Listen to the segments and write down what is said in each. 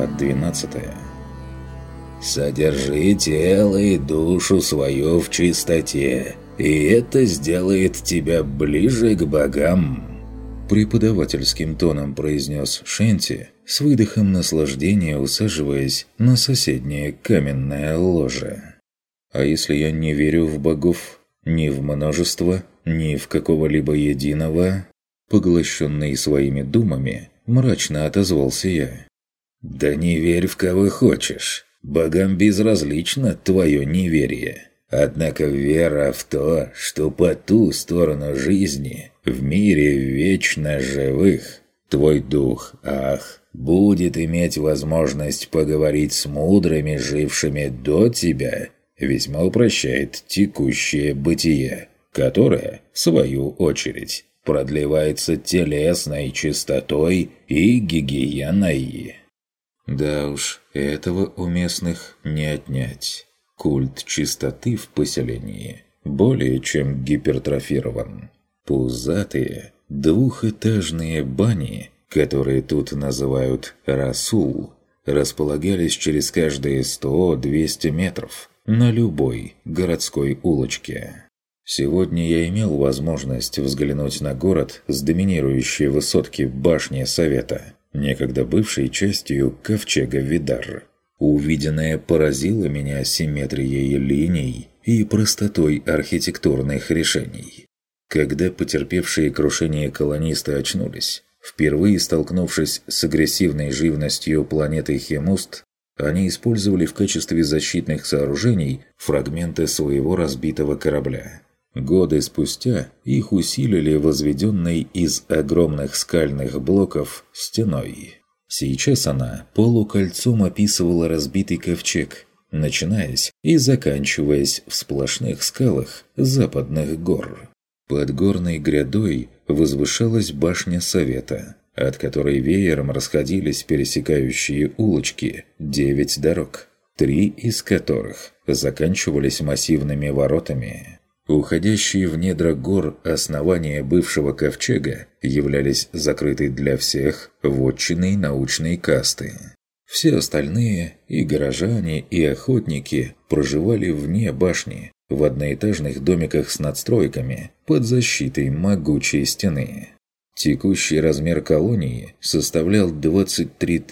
Глава 12 «Содержи тело и душу свою в чистоте, и это сделает тебя ближе к богам», преподавательским тоном произнес Шенти, с выдохом наслаждения усаживаясь на соседнее каменное ложе. «А если я не верю в богов, ни в множество, ни в какого-либо единого?» Поглощенный своими думами, мрачно отозвался я. «Да не верь в кого хочешь. Богам безразлично твое неверие. Однако вера в то, что по ту сторону жизни, в мире вечно живых, твой дух, ах, будет иметь возможность поговорить с мудрыми, жившими до тебя, весьма упрощает текущее бытие, которое, в свою очередь, продлевается телесной чистотой и гигиеной. Да уж, этого у местных не отнять. Культ чистоты в поселении более чем гипертрофирован. Пузатые, двухэтажные бани, которые тут называют «расул», располагались через каждые 100-200 метров на любой городской улочке. Сегодня я имел возможность взглянуть на город с доминирующей высотки башни Совета, некогда бывшей частью ковчега Видар. Увиденное поразило меня симметрией линий и простотой архитектурных решений. Когда потерпевшие крушение колонисты очнулись, впервые столкнувшись с агрессивной живностью планеты Хемуст, они использовали в качестве защитных сооружений фрагменты своего разбитого корабля. Годы спустя их усилили возведенной из огромных скальных блоков стеной. Сейчас она полукольцом описывала разбитый ковчег, начинаясь и заканчиваясь в сплошных скалах западных гор. Под горной грядой возвышалась башня Совета, от которой веером расходились пересекающие улочки девять дорог, три из которых заканчивались массивными воротами. Уходящие в недра гор основания бывшего ковчега являлись закрытой для всех вотчиной научной касты. Все остальные, и горожане, и охотники, проживали вне башни, в одноэтажных домиках с надстройками, под защитой могучей стены. Текущий размер колонии составлял 23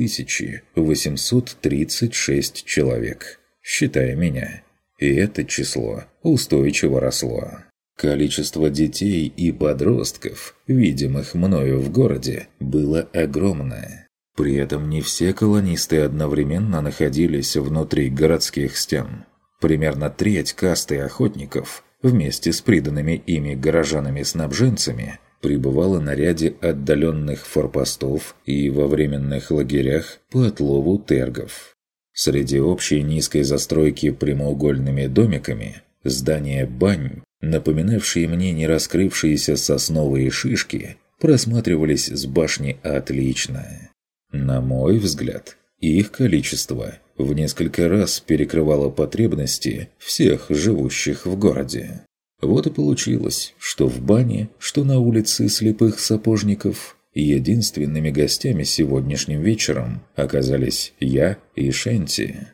836 человек, считая меня. И это число устойчиво росло. Количество детей и подростков, видимых мною в городе, было огромное. При этом не все колонисты одновременно находились внутри городских стен. Примерно треть касты охотников вместе с приданными ими горожанами-снабженцами пребывала на ряде отдаленных форпостов и во временных лагерях по отлову тергов. Среди общей низкой застройки прямоугольными домиками здания бань, напоминавшие мне не раскрывшиеся сосновые шишки, просматривались с башни отлично. На мой взгляд, их количество в несколько раз перекрывало потребности всех живущих в городе. Вот и получилось, что в бане, что на улице слепых сапожников Единственными гостями сегодняшним вечером оказались я и Шенти.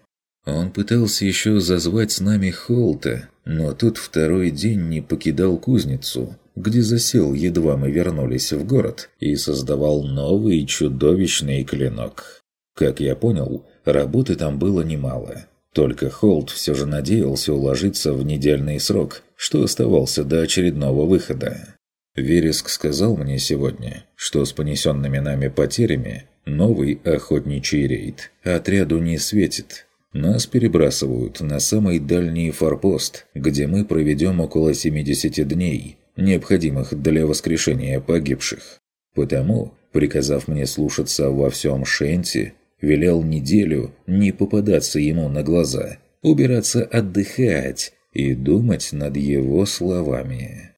Он пытался еще зазвать с нами Холта, но тут второй день не покидал кузницу, где засел, едва мы вернулись в город, и создавал новый чудовищный клинок. Как я понял, работы там было немало. Только Холт все же надеялся уложиться в недельный срок, что оставался до очередного выхода. Вереск сказал мне сегодня, что с понесенными нами потерями новый охотничий рейд отряду не светит. Нас перебрасывают на самый дальний форпост, где мы проведем около 70 дней, необходимых для воскрешения погибших. Потому, приказав мне слушаться во всем Шенти, велел неделю не попадаться ему на глаза, убираться отдыхать и думать над его словами.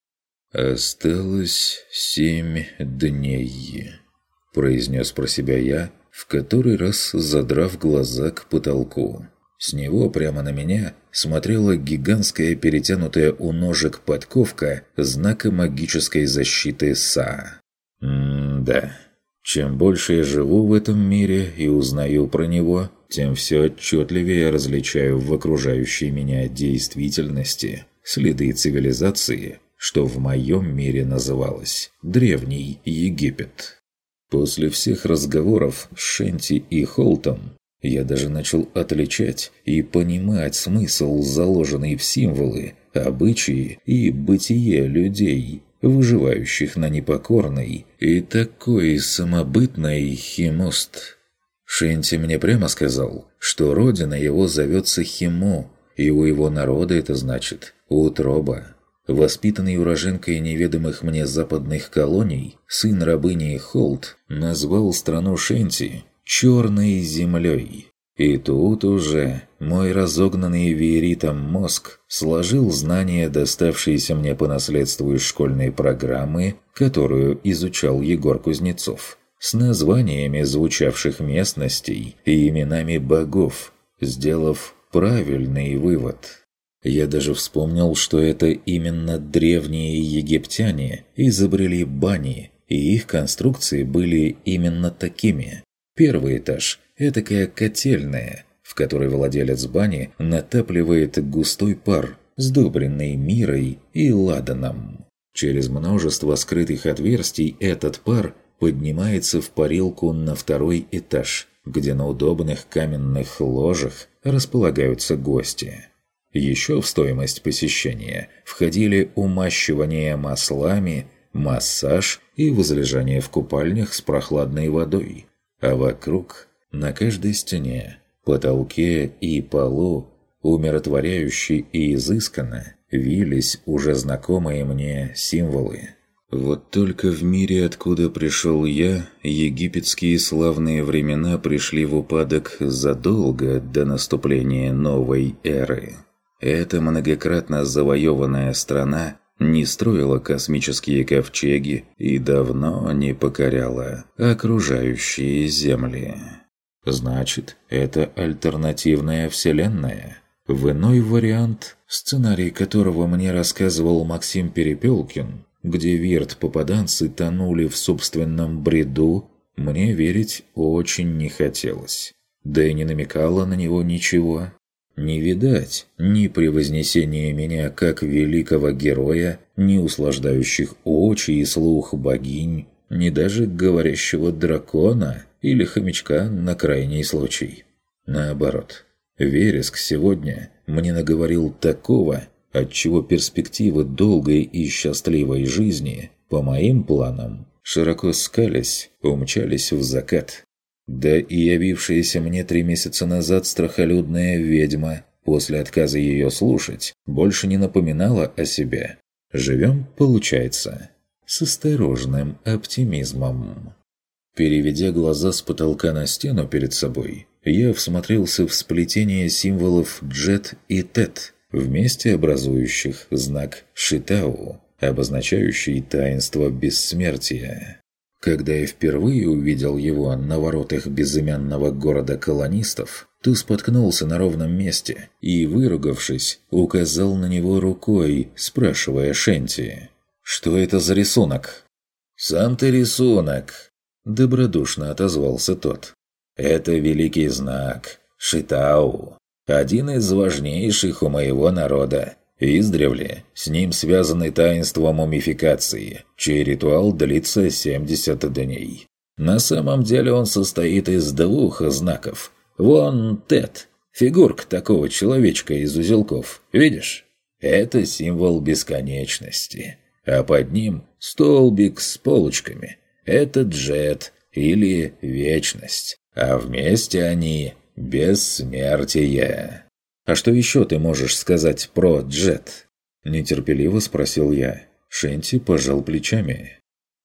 «Осталось семь дней», – произнес про себя я, в который раз задрав глаза к потолку. С него прямо на меня смотрела гигантская перетянутая у ножек подковка знака магической защиты СА. М-да. Чем больше я живу в этом мире и узнаю про него, тем все отчетливее различаю в окружающей меня действительности следы цивилизации, что в моем мире называлось Древний Египет. После всех разговоров с Шенти и Холтом я даже начал отличать и понимать смысл, заложенный в символы, обычаи и бытие людей, выживающих на непокорной и такой самобытной Химост. Шенти мне прямо сказал, что родина его зовется Химо, и у его народа это значит «утроба». Воспитанный уроженкой неведомых мне западных колоний, сын рабыни Холт назвал страну Шенти «черной землей». И тут уже мой разогнанный веритом мозг сложил знания, доставшиеся мне по наследству из школьной программы, которую изучал Егор Кузнецов, с названиями звучавших местностей и именами богов, сделав правильный вывод. Я даже вспомнил, что это именно древние египтяне изобрели бани, и их конструкции были именно такими. Первый этаж – этакая котельная, в которой владелец бани натапливает густой пар, сдобренный мирой и ладаном. Через множество скрытых отверстий этот пар поднимается в парилку на второй этаж, где на удобных каменных ложах располагаются гости. Еще в стоимость посещения входили умащивание маслами, массаж и возлежание в купальнях с прохладной водой – а вокруг, на каждой стене, потолке и полу, умиротворяюще и изысканно, вились уже знакомые мне символы. Вот только в мире, откуда пришел я, египетские славные времена пришли в упадок задолго до наступления новой эры. Эта многократно завоеванная страна не строила космические ковчеги и давно не покоряла окружающие земли. Значит, это альтернативная вселенная. В иной вариант, сценарий которого мне рассказывал Максим Перепелкин, где Вирт-попаданцы тонули в собственном бреду, мне верить очень не хотелось. Да и не намекало на него ничего. Не видать ни превознесения меня как великого героя, ни услаждающих очи и слух богинь, ни даже говорящего дракона или хомячка на крайний случай. Наоборот, Вереск сегодня мне наговорил такого, отчего перспективы долгой и счастливой жизни, по моим планам, широко скались, умчались в закат. Да и явившаяся мне три месяца назад страхолюдная ведьма, после отказа ее слушать, больше не напоминала о себе. Живем, получается, с осторожным оптимизмом. Переведя глаза с потолка на стену перед собой, я всмотрелся в сплетение символов «джет» и «тет», вместе образующих знак «шитау», обозначающий таинство бессмертия. Когда я впервые увидел его на воротах безымянного города колонистов, то споткнулся на ровном месте и, выругавшись, указал на него рукой, спрашивая Шенти, «Что это за рисунок?» «Сам ты рисунок!» – добродушно отозвался тот. «Это великий знак, Шитау, один из важнейших у моего народа. Издревле с ним связаны таинства мумификации, чей ритуал длится 70 дней. На самом деле он состоит из двух знаков. Вон Тет, фигурка такого человечка из узелков, видишь? Это символ бесконечности. А под ним столбик с полочками. Это джет или вечность. А вместе они – бессмертие. «А что еще ты можешь сказать про Джет?» Нетерпеливо спросил я. Шенти пожал плечами.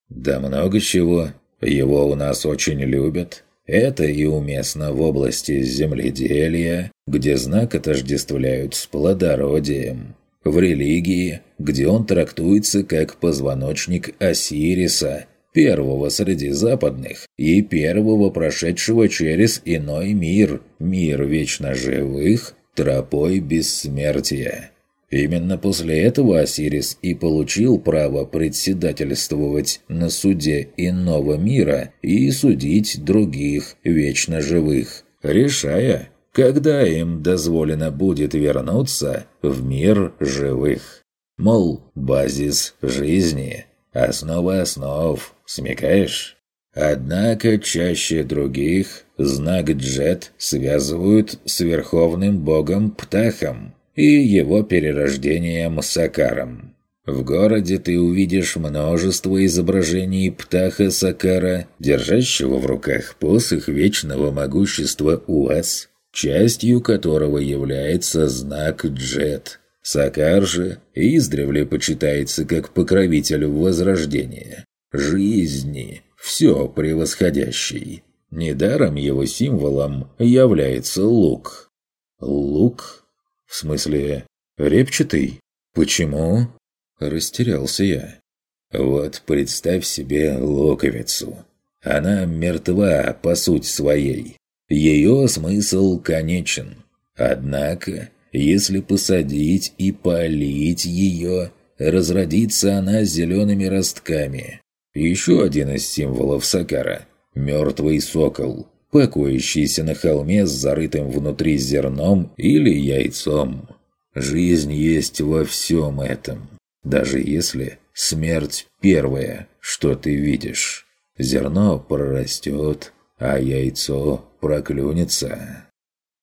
«Да много чего. Его у нас очень любят. Это и уместно в области земледелия, где знак отождествляют с плодородием. В религии, где он трактуется как позвоночник Осириса, первого среди западных и первого прошедшего через иной мир, мир вечно живых – тропой бессмертия. Именно после этого Осирис и получил право председательствовать на суде иного мира и судить других вечно живых, решая, когда им дозволено будет вернуться в мир живых. Мол, базис жизни, основа основ, смекаешь? Однако чаще других знак Джет связывают с верховным богом Птахом и его перерождением Сакаром. В городе ты увидишь множество изображений Птаха Сакара, держащего в руках посох вечного могущества УАС, частью которого является знак Джет. Сакар же издревле почитается как покровитель Возрождения, жизни, все превосходящий. Недаром его символом является лук. Лук? В смысле, репчатый? Почему? Растерялся я. Вот представь себе луковицу. Она мертва по сути своей. Ее смысл конечен. Однако, если посадить и полить ее, разродится она зелеными ростками. Еще один из символов Сакара – мертвый сокол, покоящийся на холме с зарытым внутри зерном или яйцом. Жизнь есть во всем этом, даже если смерть первая, что ты видишь. Зерно прорастет, а яйцо проклюнется.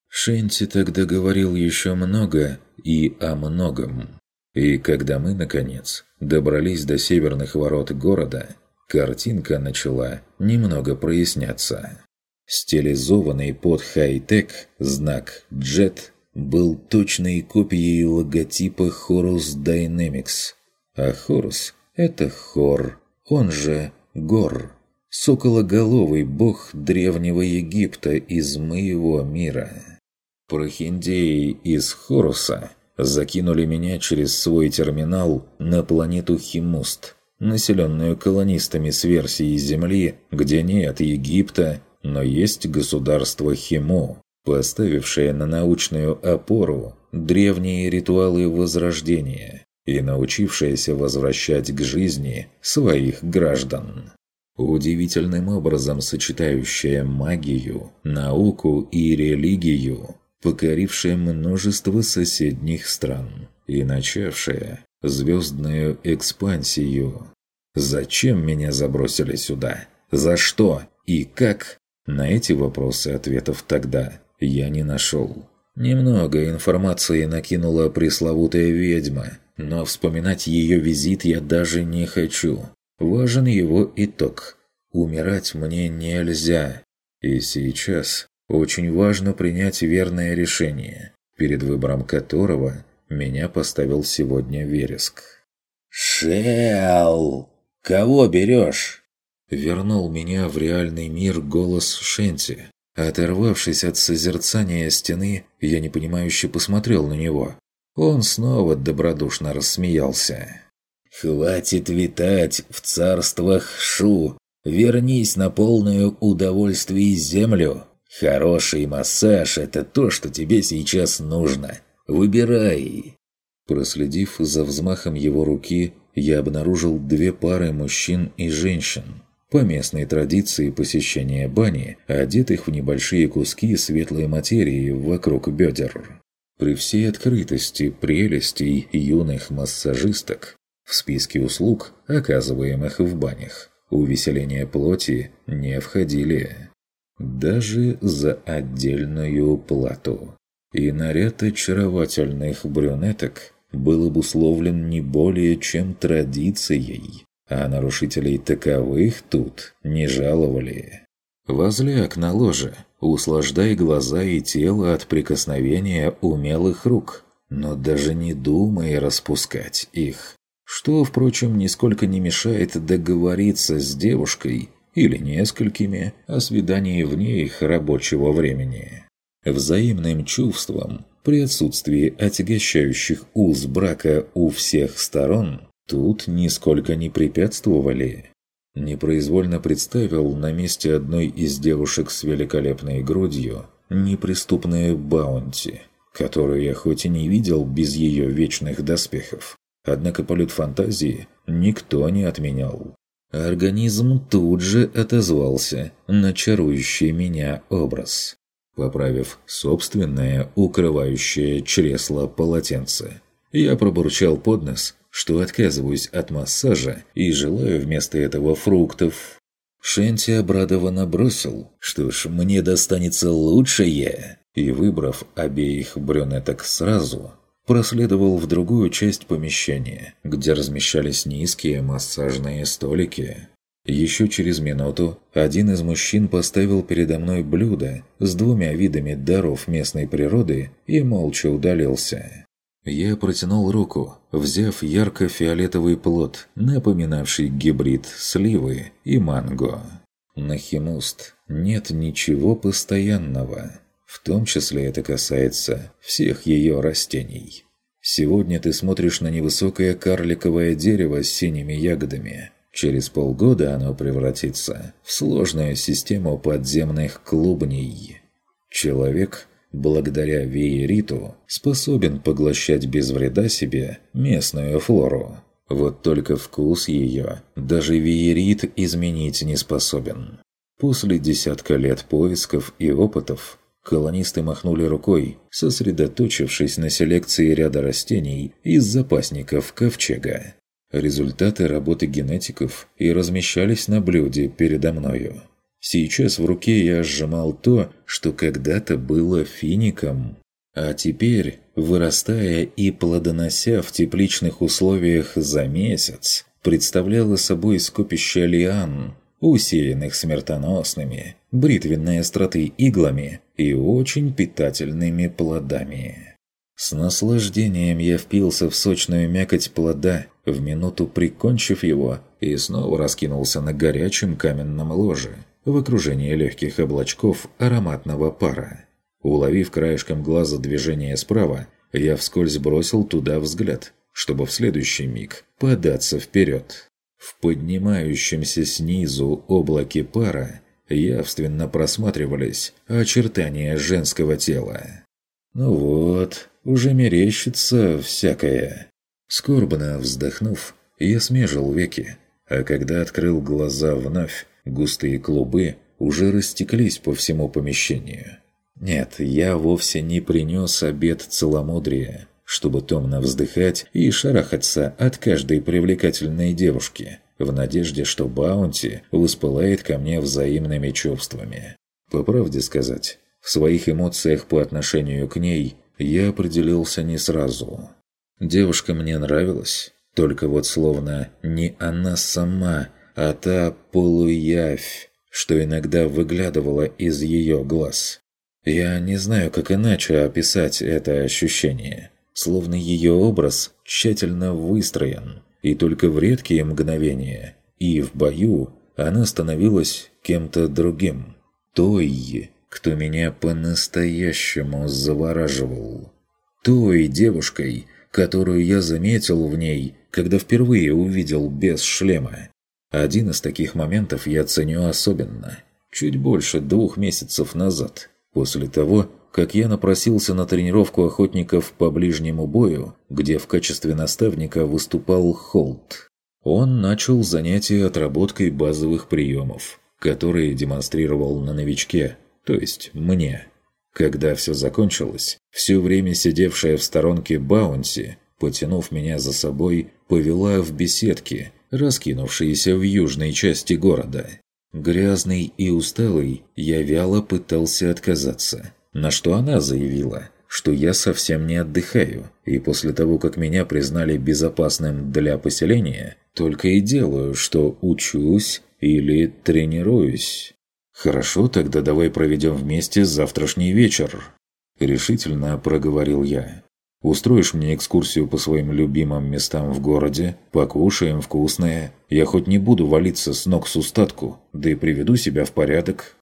Шенти тогда говорил еще много и о многом. И когда мы, наконец, добрались до северных ворот города, картинка начала немного проясняться. Стилизованный под хай-тек знак JET был точной копией логотипа Horus Dynamics. А Horus – это Хор, он же Гор. Сокологоловый бог древнего Египта из моего мира. Прохиндеи из Хоруса закинули меня через свой терминал на планету Химуст, населенную колонистами с версии Земли, где нет Египта, но есть государство Химу, поставившее на научную опору древние ритуалы Возрождения и научившееся возвращать к жизни своих граждан. Удивительным образом сочетающая магию, науку и религию, покорившая множество соседних стран и начавшая звездную экспансию. Зачем меня забросили сюда? За что? И как? На эти вопросы ответов тогда я не нашел. Немного информации накинула пресловутая ведьма, но вспоминать ее визит я даже не хочу. Важен его итог. Умирать мне нельзя. И сейчас очень важно принять верное решение, перед выбором которого меня поставил сегодня Вереск. «Шел! Кого берешь?» Вернул меня в реальный мир голос Шенти. Оторвавшись от созерцания стены, я непонимающе посмотрел на него. Он снова добродушно рассмеялся. Хватит витать в царствах Шу. Вернись на полную удовольствие землю. Хороший массаж – это то, что тебе сейчас нужно. Выбирай. Проследив за взмахом его руки, я обнаружил две пары мужчин и женщин. По местной традиции посещения бани, одетых в небольшие куски светлой материи вокруг бедер. При всей открытости прелестей юных массажисток в списке услуг, оказываемых в банях, увеселение плоти не входили. Даже за отдельную плату. И наряд очаровательных брюнеток был обусловлен не более чем традицией, а нарушителей таковых тут не жаловали. Возляг на ложе, услаждай глаза и тело от прикосновения умелых рук, но даже не думай распускать их что, впрочем, нисколько не мешает договориться с девушкой или несколькими о свидании вне их рабочего времени. Взаимным чувством, при отсутствии отягощающих уз брака у всех сторон, тут нисколько не препятствовали. Непроизвольно представил на месте одной из девушек с великолепной грудью неприступную баунти, которую я хоть и не видел без ее вечных доспехов, однако полет фантазии никто не отменял. Организм тут же отозвался на чарующий меня образ, поправив собственное укрывающее чресло полотенце. Я пробурчал под нос, что отказываюсь от массажа и желаю вместо этого фруктов. Шенти обрадованно бросил, что ж, мне достанется лучшее, и, выбрав обеих брюнеток сразу, проследовал в другую часть помещения, где размещались низкие массажные столики. Еще через минуту один из мужчин поставил передо мной блюдо с двумя видами даров местной природы и молча удалился. Я протянул руку, взяв ярко-фиолетовый плод, напоминавший гибрид сливы и манго. На химуст нет ничего постоянного. В том числе это касается всех ее растений. Сегодня ты смотришь на невысокое карликовое дерево с синими ягодами. Через полгода оно превратится в сложную систему подземных клубней. Человек благодаря веериту, способен поглощать без вреда себе местную флору. Вот только вкус ее даже веерит изменить не способен. После десятка лет поисков и опытов колонисты махнули рукой, сосредоточившись на селекции ряда растений из запасников ковчега. Результаты работы генетиков и размещались на блюде передо мною. Сейчас в руке я сжимал то, что когда-то было фиником. А теперь, вырастая и плодонося в тепличных условиях за месяц, представляло собой скопище лиан, усеянных смертоносными, бритвенной остроты иглами и очень питательными плодами. С наслаждением я впился в сочную мякоть плода, в минуту прикончив его, и снова раскинулся на горячем каменном ложе – в окружении легких облачков ароматного пара. Уловив краешком глаза движение справа, я вскользь бросил туда взгляд, чтобы в следующий миг податься вперед. В поднимающемся снизу облаке пара явственно просматривались очертания женского тела. Ну вот, уже мерещится всякое. Скорбно вздохнув, я смежил веки, а когда открыл глаза вновь, Густые клубы уже растеклись по всему помещению. Нет, я вовсе не принес обед целомудрия, чтобы томно вздыхать и шарахаться от каждой привлекательной девушки, в надежде, что Баунти воспылает ко мне взаимными чувствами. По правде сказать, в своих эмоциях по отношению к ней я определился не сразу. Девушка мне нравилась, только вот словно не она сама – а та полуявь, что иногда выглядывала из ее глаз. Я не знаю, как иначе описать это ощущение. Словно ее образ тщательно выстроен, и только в редкие мгновения и в бою она становилась кем-то другим. Той, кто меня по-настоящему завораживал. Той девушкой, которую я заметил в ней, когда впервые увидел без шлема. Один из таких моментов я ценю особенно. Чуть больше двух месяцев назад, после того, как я напросился на тренировку охотников по ближнему бою, где в качестве наставника выступал Холт. Он начал занятия отработкой базовых приемов, которые демонстрировал на новичке, то есть мне. Когда все закончилось, все время сидевшая в сторонке Баунси, потянув меня за собой, повела в беседки – раскинувшиеся в южной части города. Грязный и усталый, я вяло пытался отказаться, на что она заявила, что я совсем не отдыхаю, и после того, как меня признали безопасным для поселения, только и делаю, что учусь или тренируюсь. «Хорошо, тогда давай проведем вместе завтрашний вечер», – решительно проговорил я. Устроишь мне экскурсию по своим любимым местам в городе, покушаем вкусное. Я хоть не буду валиться с ног с устатку, да и приведу себя в порядок».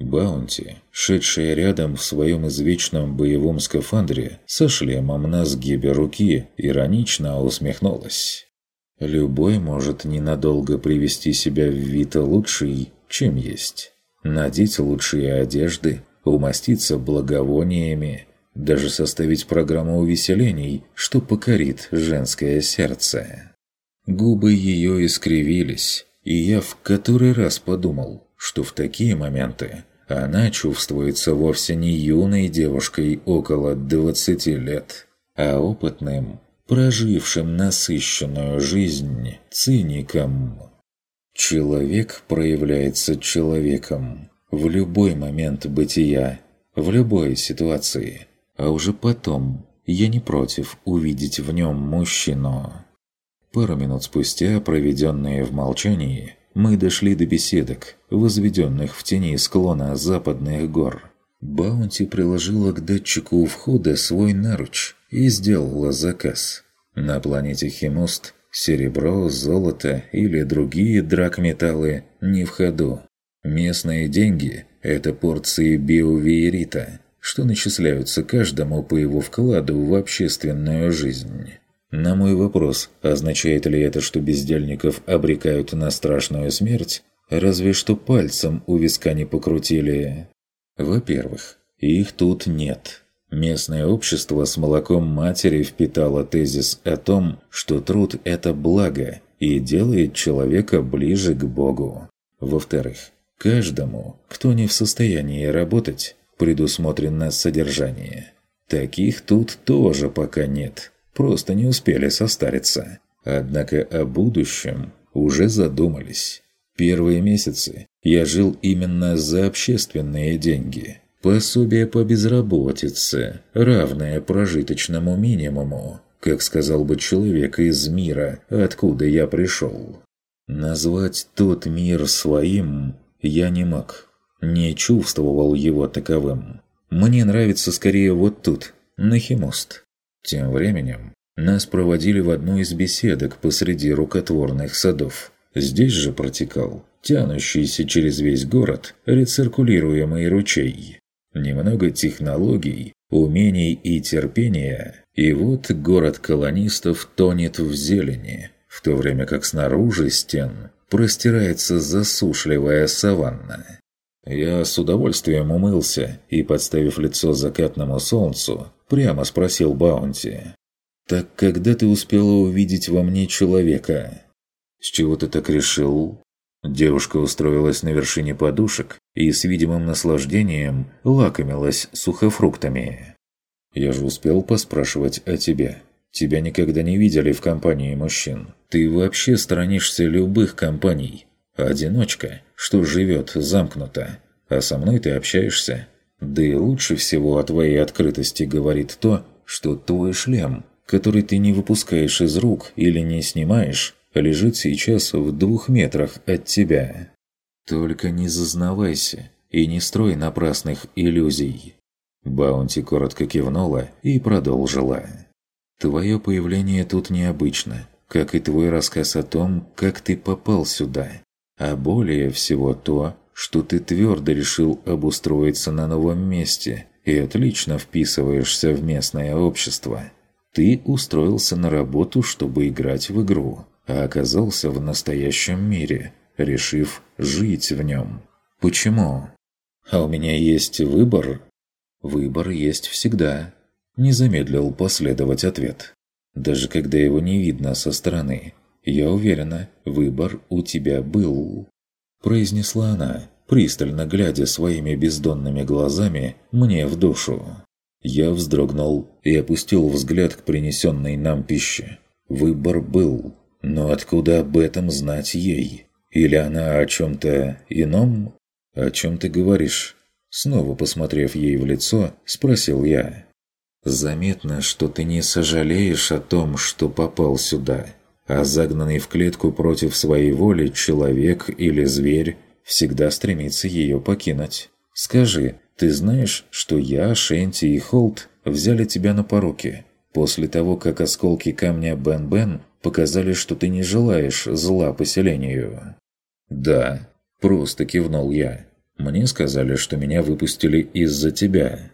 Баунти, шедшая рядом в своем извечном боевом скафандре, со шлемом на сгибе руки, иронично усмехнулась. «Любой может ненадолго привести себя в вид лучший, чем есть. Надеть лучшие одежды, умаститься благовониями, даже составить программу увеселений, что покорит женское сердце. Губы ее искривились, и я в который раз подумал, что в такие моменты она чувствуется вовсе не юной девушкой около 20 лет, а опытным, прожившим насыщенную жизнь циником. Человек проявляется человеком в любой момент бытия, в любой ситуации, а уже потом я не против увидеть в нем мужчину. Пару минут спустя, проведенные в молчании, мы дошли до беседок, возведенных в тени склона западных гор. Баунти приложила к датчику у входа свой наруч и сделала заказ. На планете Химост серебро, золото или другие драгметаллы не в ходу. Местные деньги – это порции биовиерита, что начисляются каждому по его вкладу в общественную жизнь. На мой вопрос, означает ли это, что бездельников обрекают на страшную смерть, разве что пальцем у виска не покрутили. Во-первых, их тут нет. Местное общество с молоком матери впитало тезис о том, что труд – это благо и делает человека ближе к Богу. Во-вторых, каждому, кто не в состоянии работать, предусмотрено содержание. Таких тут тоже пока нет, просто не успели состариться. Однако о будущем уже задумались. Первые месяцы я жил именно за общественные деньги – Пособие по безработице, равное прожиточному минимуму, как сказал бы человек из мира, откуда я пришел. Назвать тот мир своим я не мог, не чувствовал его таковым. Мне нравится скорее вот тут, на Химост. Тем временем нас проводили в одну из беседок посреди рукотворных садов. Здесь же протекал тянущийся через весь город рециркулируемый ручей. Немного технологий, умений и терпения, и вот город колонистов тонет в зелени, в то время как снаружи стен простирается засушливая саванна. Я с удовольствием умылся и, подставив лицо закатному солнцу, прямо спросил Баунти. «Так когда ты успела увидеть во мне человека?» «С чего ты так решил?» Девушка устроилась на вершине подушек и с видимым наслаждением лакомилась сухофруктами. «Я же успел поспрашивать о тебе. Тебя никогда не видели в компании мужчин. Ты вообще сторонишься любых компаний. Одиночка, что живет замкнуто. А со мной ты общаешься. Да и лучше всего о твоей открытости говорит то, что твой шлем, который ты не выпускаешь из рук или не снимаешь, лежит сейчас в двух метрах от тебя. Только не зазнавайся и не строй напрасных иллюзий. Баунти коротко кивнула и продолжила. Твое появление тут необычно, как и твой рассказ о том, как ты попал сюда. А более всего то, что ты твердо решил обустроиться на новом месте и отлично вписываешься в местное общество. Ты устроился на работу, чтобы играть в игру а оказался в настоящем мире, решив жить в нем. Почему? А у меня есть выбор? Выбор есть всегда. Не замедлил последовать ответ. Даже когда его не видно со стороны. Я уверена, выбор у тебя был. Произнесла она, пристально глядя своими бездонными глазами мне в душу. Я вздрогнул и опустил взгляд к принесенной нам пище. Выбор был. Но откуда об этом знать ей? Или она о чем-то ином? О чем ты говоришь? Снова посмотрев ей в лицо, спросил я. Заметно, что ты не сожалеешь о том, что попал сюда. А загнанный в клетку против своей воли человек или зверь всегда стремится ее покинуть. Скажи, ты знаешь, что я, Шенти и Холт взяли тебя на поруки, после того, как осколки камня Бен-Бен показали, что ты не желаешь зла поселению». «Да», – просто кивнул я. «Мне сказали, что меня выпустили из-за тебя».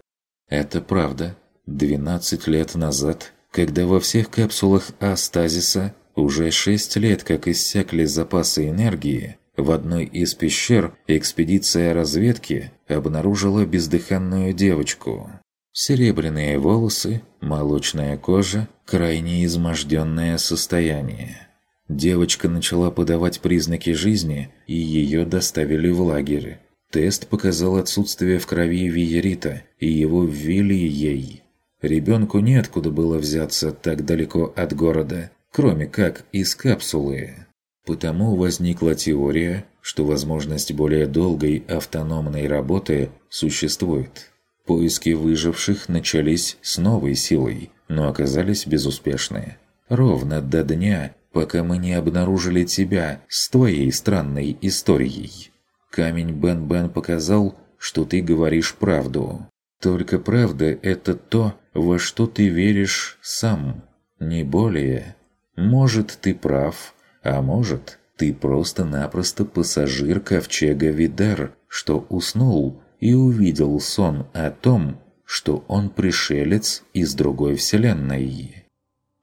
«Это правда. Двенадцать лет назад, когда во всех капсулах Астазиса уже шесть лет как иссякли запасы энергии, в одной из пещер экспедиция разведки обнаружила бездыханную девочку. Серебряные волосы, молочная кожа, крайне изможденное состояние. Девочка начала подавать признаки жизни, и ее доставили в лагерь. Тест показал отсутствие в крови виерита, и его ввели ей. Ребенку неоткуда было взяться так далеко от города, кроме как из капсулы. Потому возникла теория, что возможность более долгой автономной работы существует. Поиски выживших начались с новой силой, но оказались безуспешны. Ровно до дня, пока мы не обнаружили тебя с твоей странной историей. Камень Бен-Бен показал, что ты говоришь правду. Только правда – это то, во что ты веришь сам, не более. Может, ты прав, а может, ты просто-напросто пассажир ковчега Видар, что уснул и увидел сон о том, что он пришелец из другой вселенной.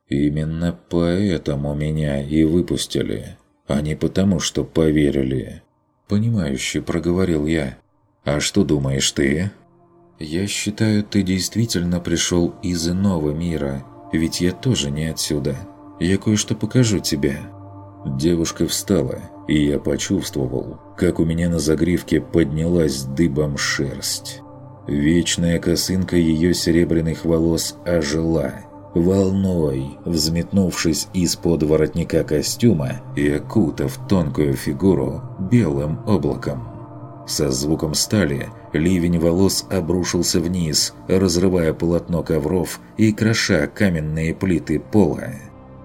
Именно поэтому меня и выпустили, а не потому, что поверили. Понимающе проговорил я. «А что думаешь ты?» «Я считаю, ты действительно пришел из иного мира, ведь я тоже не отсюда. Я кое-что покажу тебе». Девушка встала, и я почувствовал, как у меня на загривке поднялась дыбом шерсть. Вечная косынка ее серебряных волос ожила, волной взметнувшись из-под воротника костюма и окутав тонкую фигуру белым облаком. Со звуком стали ливень волос обрушился вниз, разрывая полотно ковров и кроша каменные плиты пола.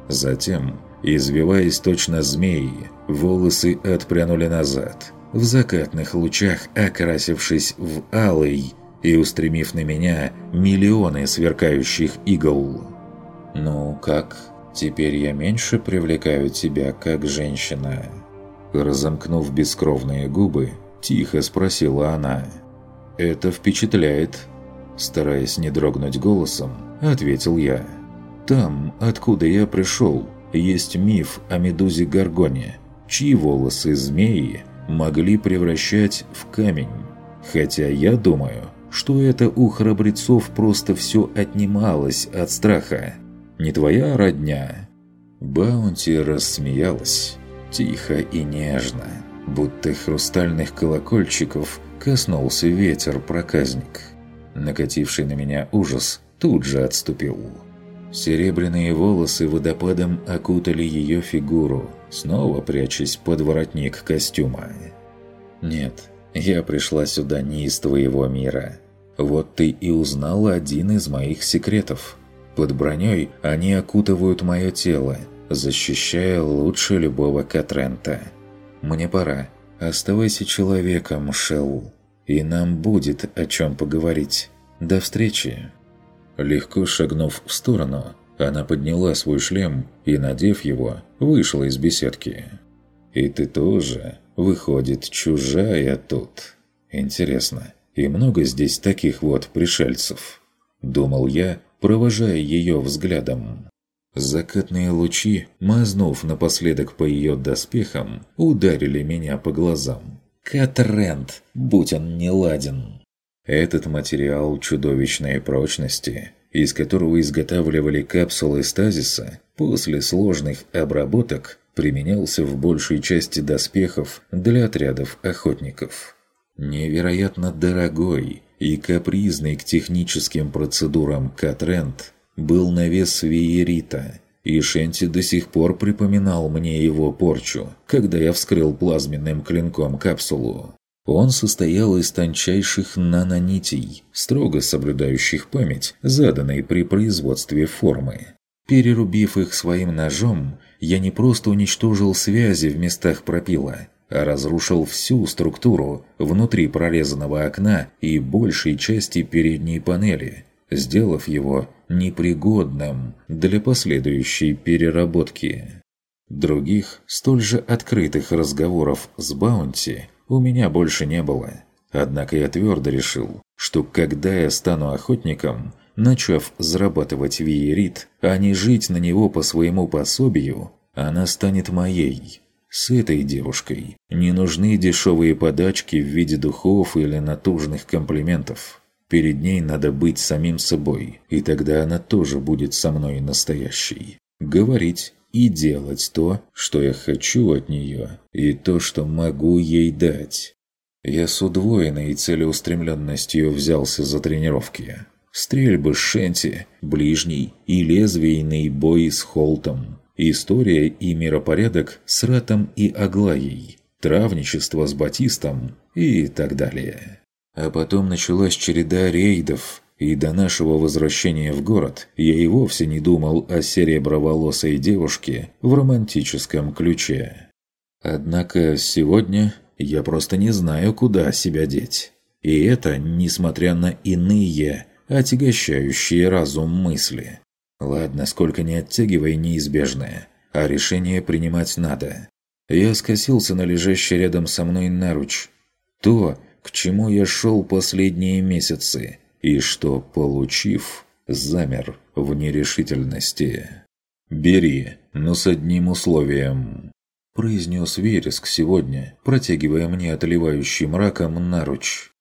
Затем Извиваясь точно змеи, волосы отпрянули назад, в закатных лучах окрасившись в алый и устремив на меня миллионы сверкающих игл. «Ну как, теперь я меньше привлекаю тебя, как женщина?» Разомкнув бескровные губы, тихо спросила она. «Это впечатляет», стараясь не дрогнуть голосом, ответил я. «Там, откуда я пришел, есть миф о медузе Гаргоне, чьи волосы змеи могли превращать в камень. Хотя я думаю, что это у храбрецов просто все отнималось от страха. Не твоя родня?» Баунти рассмеялась, тихо и нежно, будто хрустальных колокольчиков коснулся ветер-проказник. Накативший на меня ужас тут же отступил. Серебряные волосы водопадом окутали ее фигуру, снова прячась под воротник костюма. «Нет, я пришла сюда не из твоего мира. Вот ты и узнала один из моих секретов. Под броней они окутывают мое тело, защищая лучше любого Катрента. Мне пора. Оставайся человеком, Шелл, и нам будет о чем поговорить. До встречи!» Легко шагнув в сторону, она подняла свой шлем и, надев его, вышла из беседки. «И ты тоже, выходит, чужая тут. Интересно, и много здесь таких вот пришельцев?» Думал я, провожая ее взглядом. Закатные лучи, мазнув напоследок по ее доспехам, ударили меня по глазам. Катрент, будь он не ладен. Этот материал чудовищной прочности, из которого изготавливали капсулы стазиса, после сложных обработок применялся в большей части доспехов для отрядов охотников. Невероятно дорогой и капризный к техническим процедурам Катрент был на вес Виерита, и Шенти до сих пор припоминал мне его порчу, когда я вскрыл плазменным клинком капсулу. Он состоял из тончайших нанонитей, строго соблюдающих память, заданной при производстве формы. Перерубив их своим ножом, я не просто уничтожил связи в местах пропила, а разрушил всю структуру внутри прорезанного окна и большей части передней панели, сделав его непригодным для последующей переработки. Других, столь же открытых разговоров с Баунти у меня больше не было. Однако я твердо решил, что когда я стану охотником, начав зарабатывать виерит, а не жить на него по своему пособию, она станет моей. С этой девушкой не нужны дешевые подачки в виде духов или натужных комплиментов. Перед ней надо быть самим собой, и тогда она тоже будет со мной настоящей. Говорить и делать то, что я хочу от нее, и то, что могу ей дать. Я с удвоенной целеустремленностью взялся за тренировки. Стрельбы с Шенти, ближний и лезвийный бой с Холтом, история и миропорядок с Ратом и Аглаей, травничество с Батистом и так далее. А потом началась череда рейдов, и до нашего возвращения в город я и вовсе не думал о сереброволосой девушке в романтическом ключе. Однако сегодня я просто не знаю, куда себя деть. И это несмотря на иные, отягощающие разум мысли. Ладно, сколько не оттягивай неизбежное, а решение принимать надо. Я скосился на лежащий рядом со мной наруч. То, к чему я шел последние месяцы – и что, получив, замер в нерешительности. «Бери, но с одним условием», – произнес Вереск сегодня, протягивая мне отливающий мраком наруч.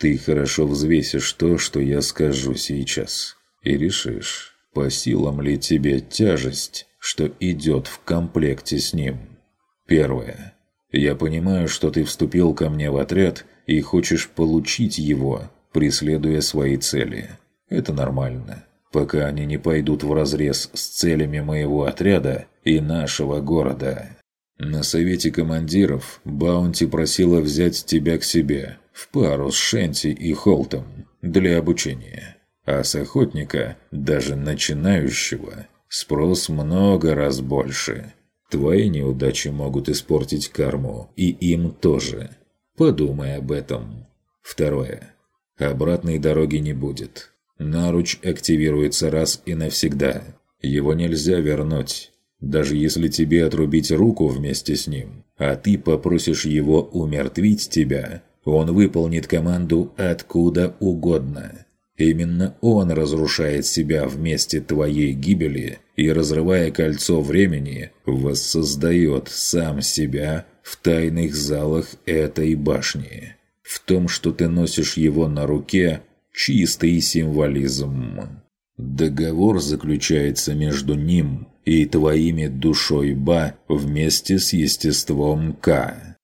«Ты хорошо взвесишь то, что я скажу сейчас, и решишь, по силам ли тебе тяжесть, что идет в комплекте с ним. Первое. Я понимаю, что ты вступил ко мне в отряд и хочешь получить его, преследуя свои цели. Это нормально, пока они не пойдут вразрез с целями моего отряда и нашего города. На совете командиров Баунти просила взять тебя к себе, в пару с Шенти и Холтом, для обучения. А с охотника, даже начинающего, спрос много раз больше. Твои неудачи могут испортить карму, и им тоже. Подумай об этом. Второе. Обратной дороги не будет. Наруч активируется раз и навсегда. Его нельзя вернуть. Даже если тебе отрубить руку вместе с ним, а ты попросишь его умертвить тебя, он выполнит команду откуда угодно. Именно он разрушает себя вместе твоей гибели и, разрывая кольцо времени, воссоздает сам себя в тайных залах этой башни. В том, что ты носишь его на руке, чистый символизм. Договор заключается между ним и твоими душой Ба вместе с естеством К.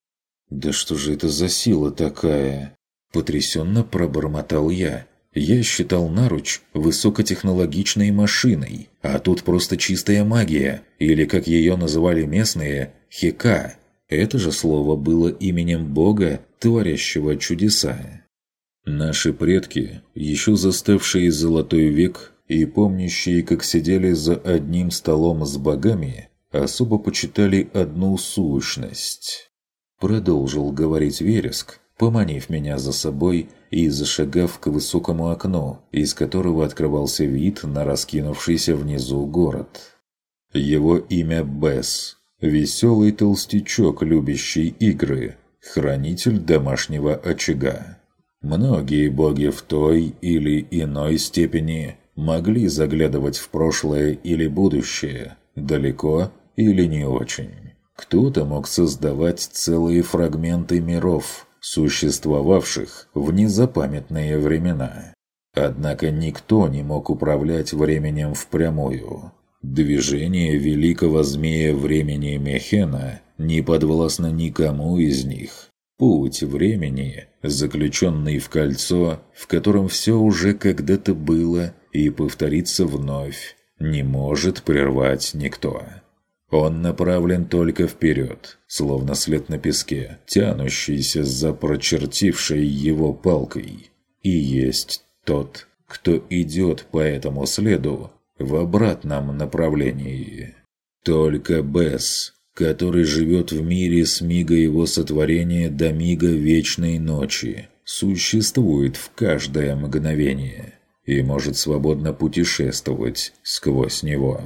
«Да что же это за сила такая?» Потрясенно пробормотал я. Я считал наруч высокотехнологичной машиной, а тут просто чистая магия, или, как ее называли местные, хека. Это же слово было именем Бога, творящего чудеса. Наши предки, еще заставшие золотой век и помнящие, как сидели за одним столом с богами, особо почитали одну сущность. Продолжил говорить Вереск, поманив меня за собой и зашагав к высокому окну, из которого открывался вид на раскинувшийся внизу город. Его имя Бесс, веселый толстячок, любящий игры, хранитель домашнего очага. Многие боги в той или иной степени могли заглядывать в прошлое или будущее, далеко или не очень. Кто-то мог создавать целые фрагменты миров, существовавших в незапамятные времена. Однако никто не мог управлять временем впрямую. Движение великого змея времени Мехена не подвластно никому из них. Путь времени, заключенный в кольцо, в котором все уже когда-то было и повторится вновь, не может прервать никто. Он направлен только вперед, словно след на песке, тянущийся за прочертившей его палкой. И есть тот, кто идет по этому следу, в обратном направлении. Только Бесс, который живет в мире с мига его сотворения до мига вечной ночи, существует в каждое мгновение и может свободно путешествовать сквозь него.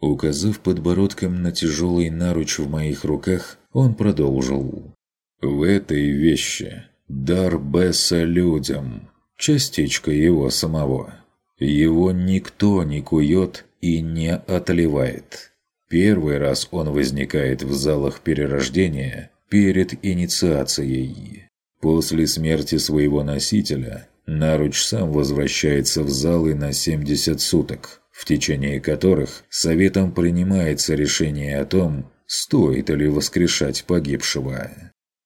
Указав подбородком на тяжелый наруч в моих руках, он продолжил. «В этой вещи дар Бесса людям, частичка его самого». Его никто не кует и не отливает. Первый раз он возникает в залах перерождения перед инициацией. После смерти своего носителя Наруч сам возвращается в залы на 70 суток, в течение которых Советом принимается решение о том, стоит ли воскрешать погибшего.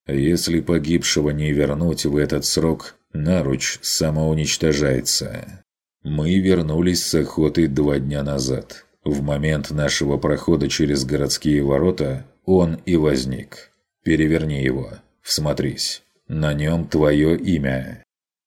Если погибшего не вернуть в этот срок, Наруч самоуничтожается. Мы вернулись с охоты два дня назад. В момент нашего прохода через городские ворота он и возник. Переверни его. Всмотрись. На нем твое имя.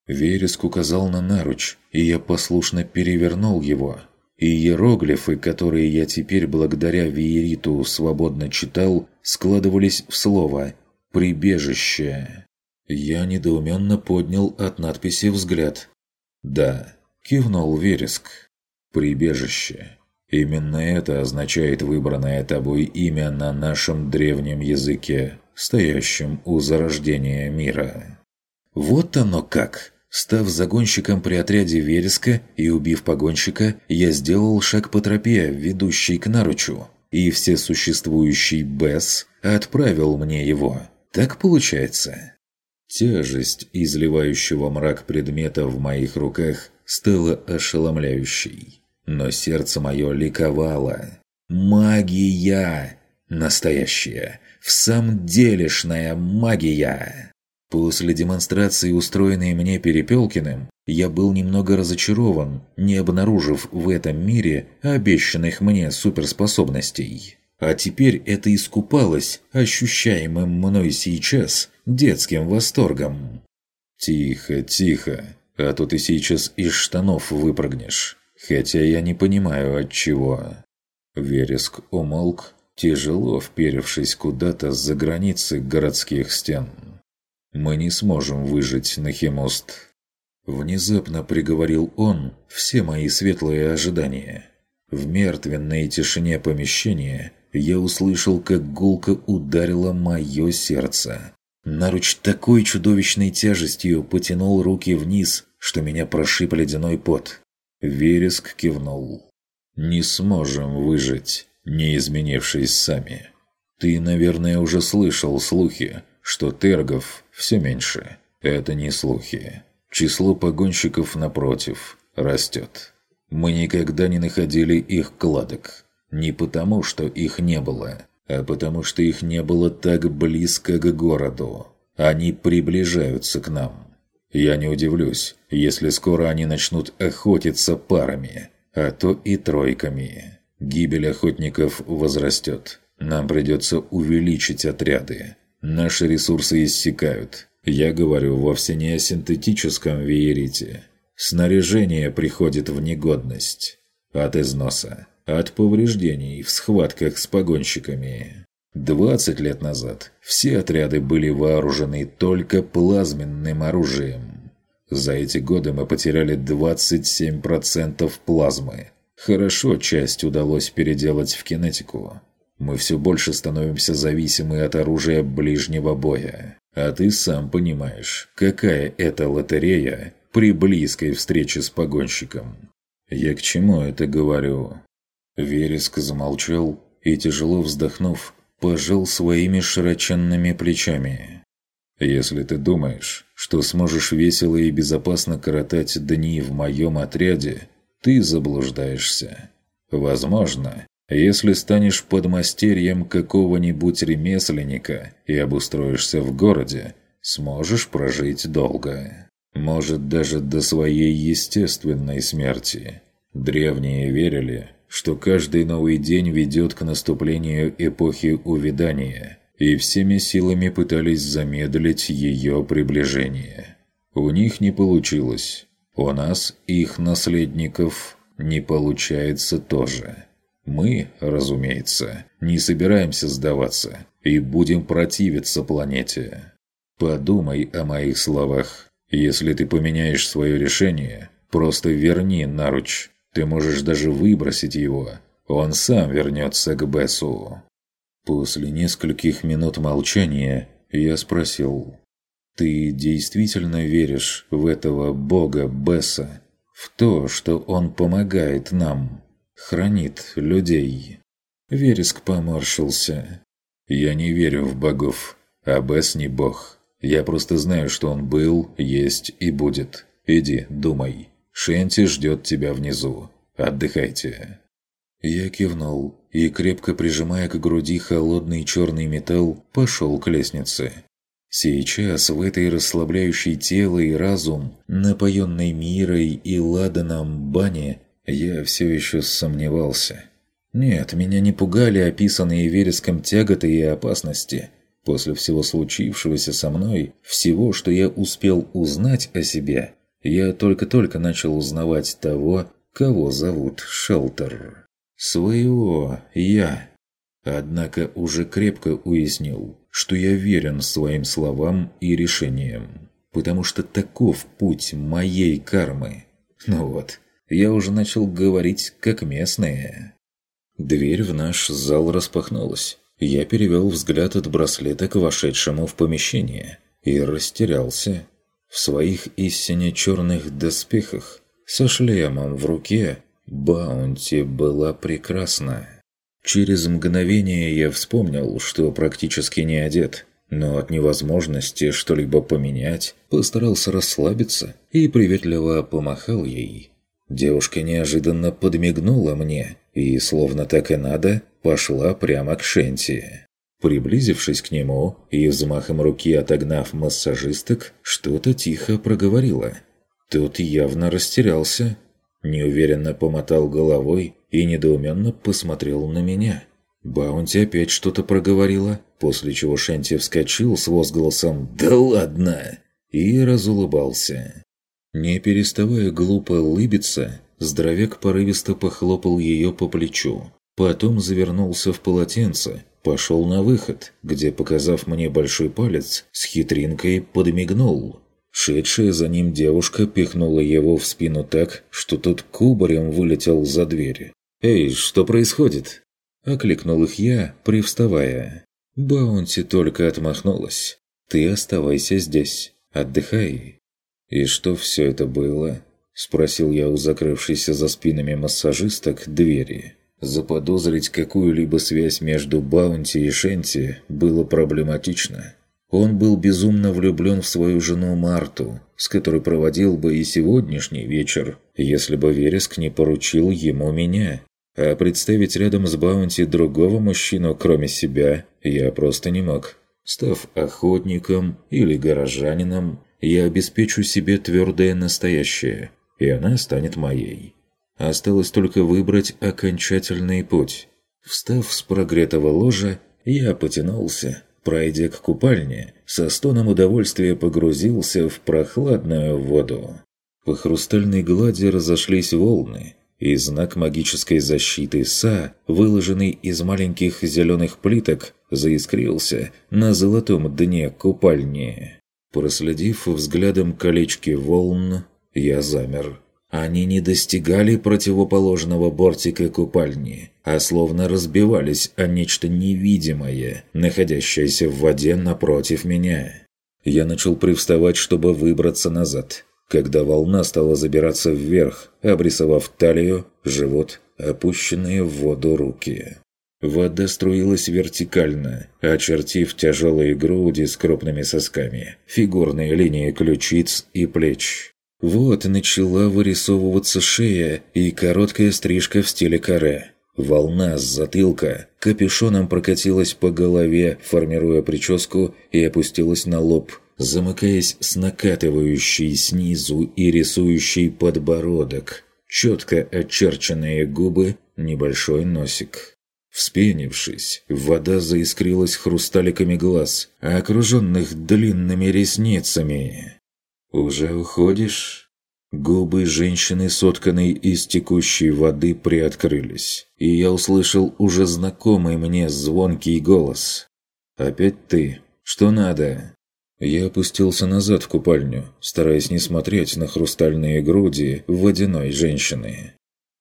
Вереск указал на наруч, и я послушно перевернул его. Иероглифы, которые я теперь благодаря Виериту свободно читал, складывались в слово «прибежище». Я недоуменно поднял от надписи взгляд. «Да», – кивнул Вереск. «Прибежище». Именно это означает выбранное тобой имя на нашем древнем языке, стоящем у зарождения мира. Вот оно как! Став загонщиком при отряде Вереска и убив погонщика, я сделал шаг по тропе, ведущей к наручу, и всесуществующий Бесс отправил мне его. Так получается? Тяжесть изливающего мрак предмета в моих руках стала ошеломляющей. Но сердце мое ликовало. Магия! Настоящая, в самом делешная магия! После демонстрации, устроенной мне Перепелкиным, я был немного разочарован, не обнаружив в этом мире обещанных мне суперспособностей. А теперь это искупалось ощущаемым мной сейчас детским восторгом. «Тихо, тихо, а то ты сейчас из штанов выпрыгнешь. Хотя я не понимаю, от чего. Вереск умолк, тяжело вперевшись куда-то за границы городских стен. «Мы не сможем выжить на Химост». Внезапно приговорил он все мои светлые ожидания. В мертвенной тишине помещения я услышал, как гулко ударило мое сердце. Наруч такой чудовищной тяжестью потянул руки вниз, что меня прошиб ледяной пот. Вереск кивнул. «Не сможем выжить, не изменившись сами. Ты, наверное, уже слышал слухи, что тергов все меньше. Это не слухи. Число погонщиков, напротив, растет. Мы никогда не находили их кладок. Не потому, что их не было, а потому, что их не было так близко к городу. Они приближаются к нам. Я не удивлюсь, если скоро они начнут охотиться парами, а то и тройками. Гибель охотников возрастет. Нам придется увеличить отряды. Наши ресурсы иссякают. Я говорю вовсе не о синтетическом веерите. Снаряжение приходит в негодность. От износа. От повреждений в схватках с погонщиками. 20 лет назад все отряды были вооружены только плазменным оружием. За эти годы мы потеряли 27% плазмы. Хорошо часть удалось переделать в кинетику. Мы все больше становимся зависимы от оружия ближнего боя. А ты сам понимаешь, какая это лотерея при близкой встрече с погонщиком. Я к чему это говорю? Вереск замолчал и, тяжело вздохнув, пожал своими широченными плечами. «Если ты думаешь, что сможешь весело и безопасно коротать дни в моем отряде, ты заблуждаешься. Возможно, если станешь подмастерьем какого-нибудь ремесленника и обустроишься в городе, сможешь прожить долго. Может, даже до своей естественной смерти. Древние верили, что каждый новый день ведет к наступлению эпохи увядания, и всеми силами пытались замедлить ее приближение. У них не получилось. У нас, их наследников, не получается тоже. Мы, разумеется, не собираемся сдаваться и будем противиться планете. Подумай о моих словах. Если ты поменяешь свое решение, просто верни наруч ты можешь даже выбросить его. Он сам вернется к Бессу». После нескольких минут молчания я спросил. «Ты действительно веришь в этого бога Бесса? В то, что он помогает нам, хранит людей?» Вереск поморщился. «Я не верю в богов, а Бесс не бог. Я просто знаю, что он был, есть и будет. Иди, думай. Шенти ждет тебя внизу. Отдыхайте». Я кивнул и, крепко прижимая к груди холодный черный металл, пошел к лестнице. Сейчас в этой расслабляющей тело и разум, напоенной мирой и ладаном бане, я все еще сомневался. Нет, меня не пугали описанные вереском тяготы и опасности. После всего случившегося со мной, всего, что я успел узнать о себе, я только-только начал узнавать того, кого зовут Шелтер. Своего «я». Однако уже крепко уяснил, что я верен своим словам и решениям, потому что таков путь моей кармы. Ну вот, я уже начал говорить как местные. Дверь в наш зал распахнулась. Я перевел взгляд от браслета к вошедшему в помещение и растерялся. В своих истине черных доспехах, со шлемом в руке, Баунти была прекрасна. Через мгновение я вспомнил, что практически не одет, но от невозможности что-либо поменять постарался расслабиться и приветливо помахал ей. Девушка неожиданно подмигнула мне и, словно так и надо, пошла прямо к Шенти. Приблизившись к нему и взмахом руки отогнав массажисток, что-то тихо проговорила. Тот явно растерялся, Неуверенно помотал головой и недоуменно посмотрел на меня. Баунти опять что-то проговорила, после чего Шенти вскочил с возгласом «Да ладно!» и разулыбался. Не переставая глупо улыбиться, здоровяк порывисто похлопал ее по плечу. Потом завернулся в полотенце, пошел на выход, где, показав мне большой палец, с хитринкой подмигнул. Шедшая за ним девушка пихнула его в спину так, что тот кубарем вылетел за дверь. «Эй, что происходит?» Окликнул их я, привставая. Баунти только отмахнулась. «Ты оставайся здесь. Отдыхай». «И что все это было?» Спросил я у закрывшейся за спинами массажисток двери. Заподозрить какую-либо связь между Баунти и Шенти было проблематично. Он был безумно влюблен в свою жену Марту, с которой проводил бы и сегодняшний вечер, если бы Вереск не поручил ему меня. А представить рядом с Баунти другого мужчину, кроме себя, я просто не мог. Став охотником или горожанином, я обеспечу себе твердое настоящее, и она станет моей. Осталось только выбрать окончательный путь. Встав с прогретого ложа, я потянулся, Пройдя к купальне, со стоном удовольствия погрузился в прохладную воду. По хрустальной глади разошлись волны, и знак магической защиты Са, выложенный из маленьких зеленых плиток, заискрился на золотом дне купальни. Проследив взглядом колечки волн, я замер. Они не достигали противоположного бортика купальни, а словно разбивались о нечто невидимое, находящееся в воде напротив меня. Я начал привставать, чтобы выбраться назад, когда волна стала забираться вверх, обрисовав талию, живот, опущенные в воду руки. Вода струилась вертикально, очертив тяжелые груди с крупными сосками, фигурные линии ключиц и плеч. Вот начала вырисовываться шея и короткая стрижка в стиле каре. Волна с затылка капюшоном прокатилась по голове, формируя прическу и опустилась на лоб, замыкаясь с накатывающей снизу и рисующей подбородок, четко очерченные губы, небольшой носик. Вспенившись, вода заискрилась хрусталиками глаз, окруженных длинными ресницами. «Уже уходишь?» Губы женщины, сотканной из текущей воды, приоткрылись, и я услышал уже знакомый мне звонкий голос. «Опять ты? Что надо?» Я опустился назад в купальню, стараясь не смотреть на хрустальные груди водяной женщины.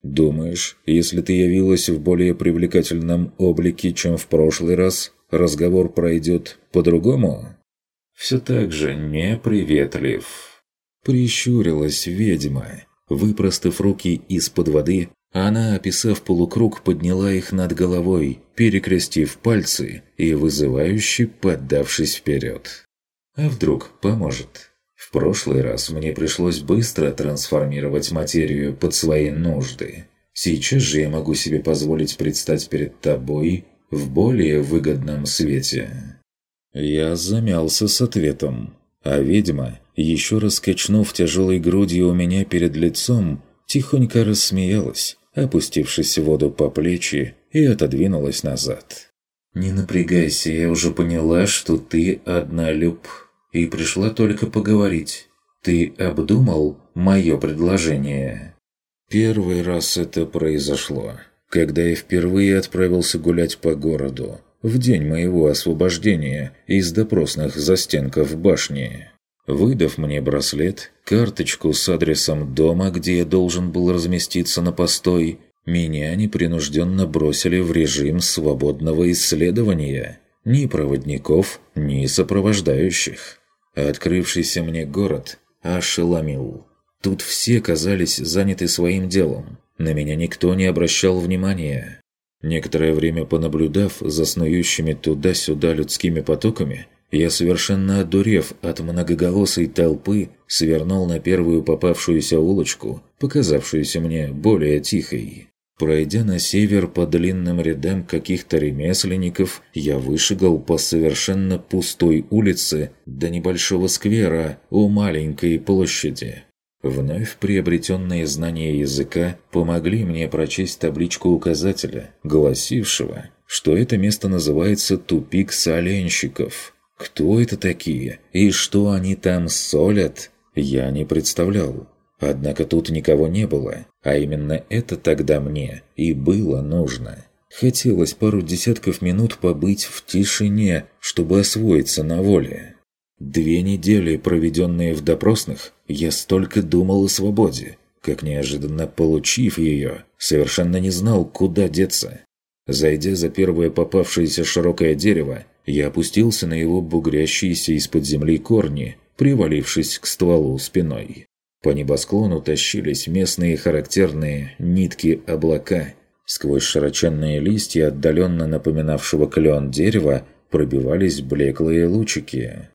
«Думаешь, если ты явилась в более привлекательном облике, чем в прошлый раз, разговор пройдет по-другому?» Все так же неприветлив. Прищурилась ведьма. Выпростав руки из-под воды, она, описав полукруг, подняла их над головой, перекрестив пальцы и вызывающе поддавшись вперед. А вдруг поможет? В прошлый раз мне пришлось быстро трансформировать материю под свои нужды. Сейчас же я могу себе позволить предстать перед тобой в более выгодном свете». Я замялся с ответом, а ведьма, еще раз качнув тяжелой грудью у меня перед лицом, тихонько рассмеялась, опустившись в воду по плечи, и отодвинулась назад. «Не напрягайся, я уже поняла, что ты однолюб, и пришла только поговорить. Ты обдумал мое предложение?» Первый раз это произошло, когда я впервые отправился гулять по городу, в день моего освобождения из допросных застенков башни. Выдав мне браслет, карточку с адресом дома, где я должен был разместиться на постой, меня непринужденно бросили в режим свободного исследования. Ни проводников, ни сопровождающих. Открывшийся мне город ошеломил. Тут все казались заняты своим делом. На меня никто не обращал внимания. Некоторое время понаблюдав за снующими туда-сюда людскими потоками, я, совершенно одурев от многоголосой толпы, свернул на первую попавшуюся улочку, показавшуюся мне более тихой. Пройдя на север по длинным рядам каких-то ремесленников, я вышагал по совершенно пустой улице до небольшого сквера у маленькой площади. Вновь приобретенные знания языка помогли мне прочесть табличку указателя, гласившего, что это место называется «Тупик соленщиков». Кто это такие и что они там солят, я не представлял. Однако тут никого не было, а именно это тогда мне и было нужно. Хотелось пару десятков минут побыть в тишине, чтобы освоиться на воле. Две недели, проведенные в допросных, я столько думал о свободе, как неожиданно получив ее, совершенно не знал, куда деться. Зайдя за первое попавшееся широкое дерево, я опустился на его бугрящиеся из-под земли корни, привалившись к стволу спиной. По небосклону тащились местные характерные нитки-облака. Сквозь широченные листья, отдаленно напоминавшего клен дерева, пробивались блеклые лучики.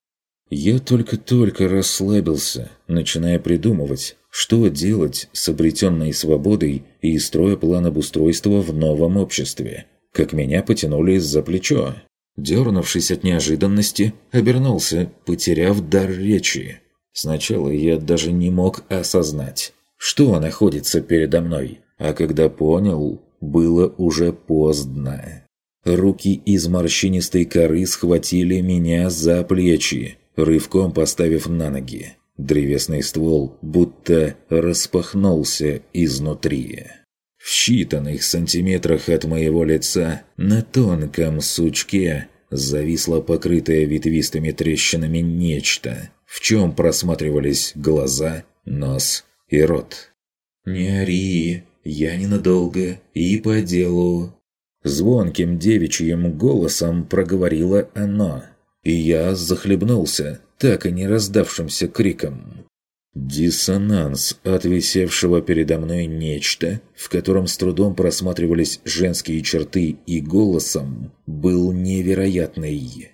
Я только-только расслабился, начиная придумывать, что делать с обретенной свободой и строя план обустройства в новом обществе, как меня потянули за плечо. Дернувшись от неожиданности, обернулся, потеряв дар речи. Сначала я даже не мог осознать, что находится передо мной, а когда понял, было уже поздно. Руки из морщинистой коры схватили меня за плечи, рывком поставив на ноги. Древесный ствол будто распахнулся изнутри. В считанных сантиметрах от моего лица на тонком сучке зависло покрытое ветвистыми трещинами нечто, в чем просматривались глаза, нос и рот. «Не ори, я ненадолго и по делу». Звонким девичьим голосом проговорило оно, и я захлебнулся, так и не раздавшимся криком. Диссонанс от висевшего передо мной нечто, в котором с трудом просматривались женские черты и голосом, был невероятный.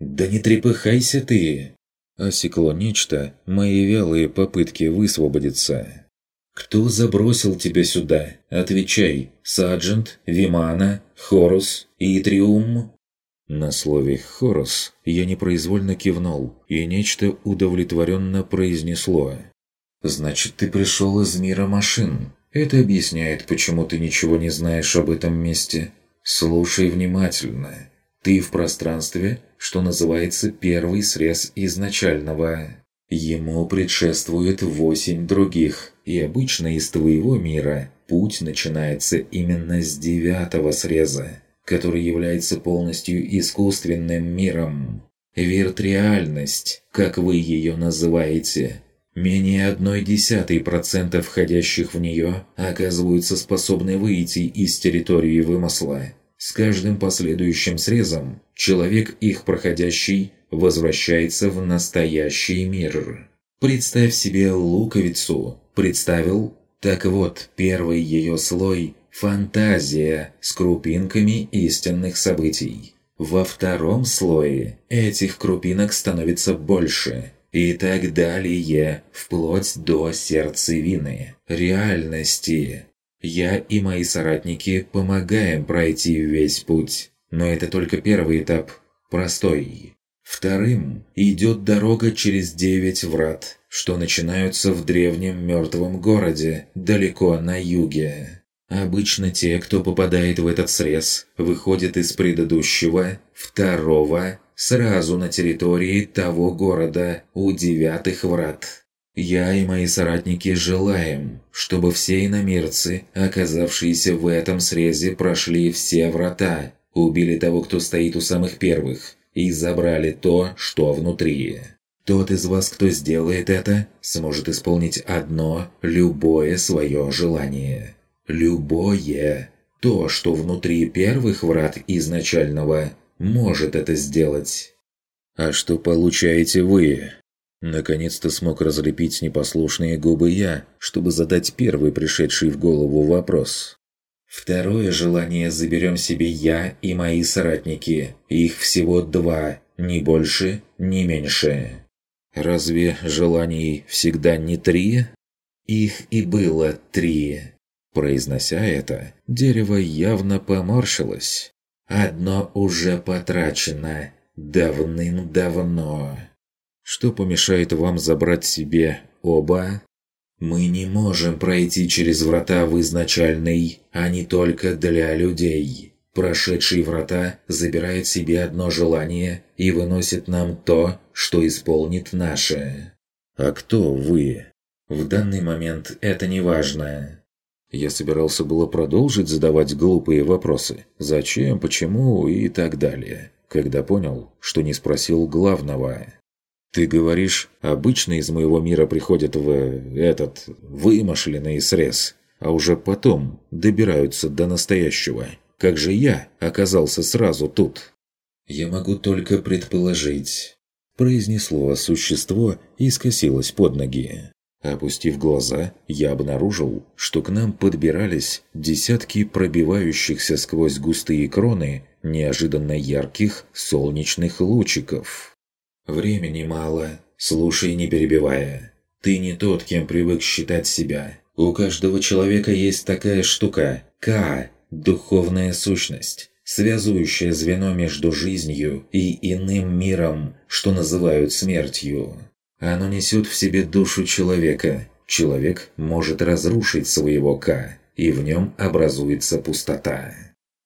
«Да не трепыхайся ты!» Осекло нечто мои вялые попытки высвободиться. «Кто забросил тебя сюда? Отвечай, Саджент, Вимана, Хорус, Итриум?» На слове «Хорус» я непроизвольно кивнул, и нечто удовлетворенно произнесло. «Значит, ты пришел из мира машин. Это объясняет, почему ты ничего не знаешь об этом месте. Слушай внимательно. Ты в пространстве, что называется первый срез изначального. Ему предшествует восемь других, и обычно из твоего мира путь начинается именно с девятого среза который является полностью искусственным миром. Виртреальность, как вы ее называете. Менее одной десятой процента входящих в нее оказываются способны выйти из территории вымысла. С каждым последующим срезом человек, их проходящий, возвращается в настоящий мир. Представь себе луковицу. Представил? Так вот, первый ее слой Фантазия с крупинками истинных событий. Во втором слое этих крупинок становится больше, и так далее, вплоть до сердцевины, реальности. Я и мои соратники помогаем пройти весь путь, но это только первый этап, простой. Вторым идет дорога через девять врат, что начинаются в древнем мертвом городе, далеко на юге. Обычно те, кто попадает в этот срез, выходят из предыдущего, второго, сразу на территории того города у девятых врат. Я и мои соратники желаем, чтобы все иномирцы, оказавшиеся в этом срезе, прошли все врата, убили того, кто стоит у самых первых, и забрали то, что внутри. Тот из вас, кто сделает это, сможет исполнить одно, любое свое желание. Любое. То, что внутри первых врат изначального, может это сделать. «А что получаете вы?» Наконец-то смог разлепить непослушные губы я, чтобы задать первый пришедший в голову вопрос. Второе желание заберем себе я и мои соратники. Их всего два, ни больше, ни меньше. Разве желаний всегда не три? Их и было три. Произнося это, дерево явно поморщилось. Одно уже потрачено. Давным-давно. Что помешает вам забрать себе оба? Мы не можем пройти через врата в изначальный, а не только для людей. Прошедший врата забирает себе одно желание и выносит нам то, что исполнит наше. А кто вы? В данный момент это не важно. Я собирался было продолжить задавать глупые вопросы. Зачем, почему и так далее. Когда понял, что не спросил главного. Ты говоришь, обычно из моего мира приходят в этот вымышленный срез, а уже потом добираются до настоящего. Как же я оказался сразу тут? Я могу только предположить. Произнесло существо и скосилось под ноги. Опустив глаза, я обнаружил, что к нам подбирались десятки пробивающихся сквозь густые кроны неожиданно ярких солнечных лучиков. «Времени мало. Слушай, не перебивая. Ты не тот, кем привык считать себя. У каждого человека есть такая штука – К – духовная сущность, связующее звено между жизнью и иным миром, что называют смертью. Оно несет в себе душу человека. Человек может разрушить своего К, и в нем образуется пустота.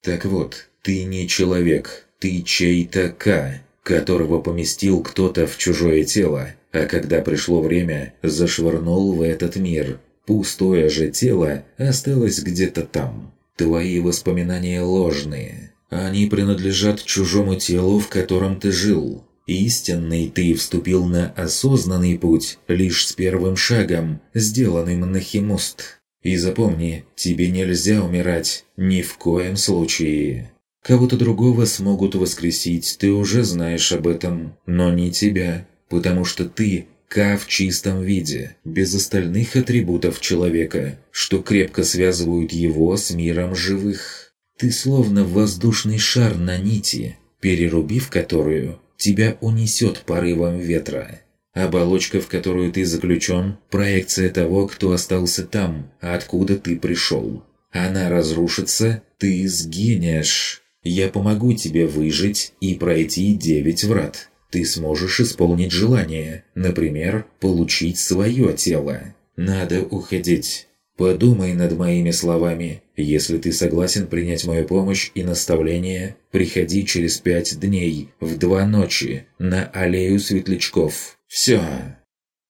Так вот, ты не человек, ты чей-то К, которого поместил кто-то в чужое тело, а когда пришло время, зашвырнул в этот мир. Пустое же тело осталось где-то там. Твои воспоминания ложные. Они принадлежат чужому телу, в котором ты жил. Истинный ты вступил на осознанный путь лишь с первым шагом, сделанным на химост. И запомни, тебе нельзя умирать ни в коем случае. Кого-то другого смогут воскресить, ты уже знаешь об этом, но не тебя, потому что ты Ка в чистом виде, без остальных атрибутов человека, что крепко связывают его с миром живых. Ты словно воздушный шар на нити, перерубив которую, тебя унесет порывом ветра. Оболочка, в которую ты заключен, проекция того, кто остался там, откуда ты пришел. Она разрушится, ты сгинешь. Я помогу тебе выжить и пройти девять врат. Ты сможешь исполнить желание, например, получить свое тело. Надо уходить. Подумай над моими словами. Если ты согласен принять мою помощь и наставление, приходи через пять дней, в два ночи, на аллею светлячков. Все.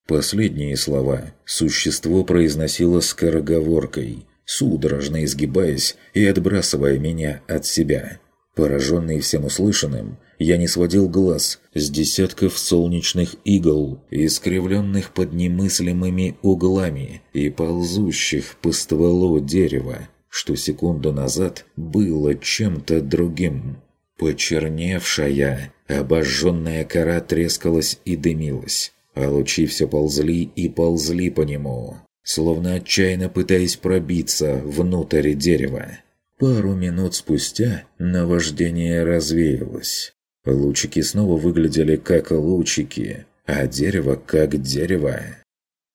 Последние слова существо произносило скороговоркой, судорожно изгибаясь и отбрасывая меня от себя. Пораженный всем услышанным, я не сводил глаз с десятков солнечных игл, искривленных под немыслимыми углами и ползущих по стволу дерева, что секунду назад было чем-то другим. Почерневшая, обожженная кора трескалась и дымилась, а лучи все ползли и ползли по нему, словно отчаянно пытаясь пробиться внутрь дерева. Пару минут спустя наваждение развеялось. Лучики снова выглядели как лучики, а дерево как дерево.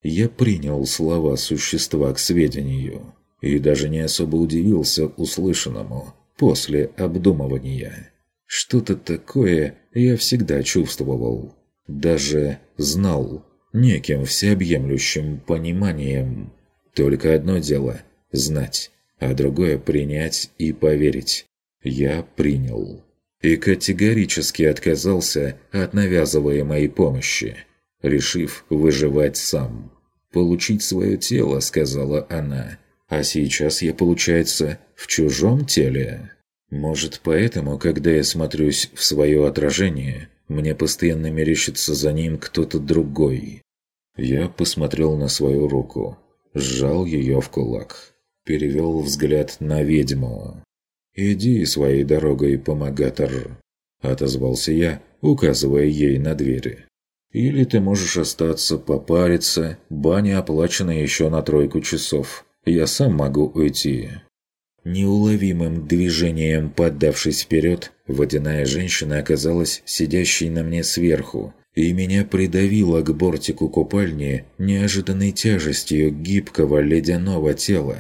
Я принял слова существа к сведению и даже не особо удивился услышанному после обдумывания. Что-то такое я всегда чувствовал, даже знал неким всеобъемлющим пониманием. Только одно дело – знать, а другое – принять и поверить. Я принял. И категорически отказался от навязываемой помощи, решив выживать сам. «Получить свое тело», – сказала она. «А сейчас я, получается, в чужом теле?» Может, поэтому, когда я смотрюсь в свое отражение, мне постоянно мерещится за ним кто-то другой. Я посмотрел на свою руку, сжал ее в кулак, перевел взгляд на ведьму. «Иди своей дорогой, помогатор», – отозвался я, указывая ей на двери. «Или ты можешь остаться, попариться, баня оплачена еще на тройку часов. Я сам могу уйти». Неуловимым движением поддавшись вперед, водяная женщина оказалась сидящей на мне сверху, и меня придавило к бортику купальни неожиданной тяжестью гибкого ледяного тела.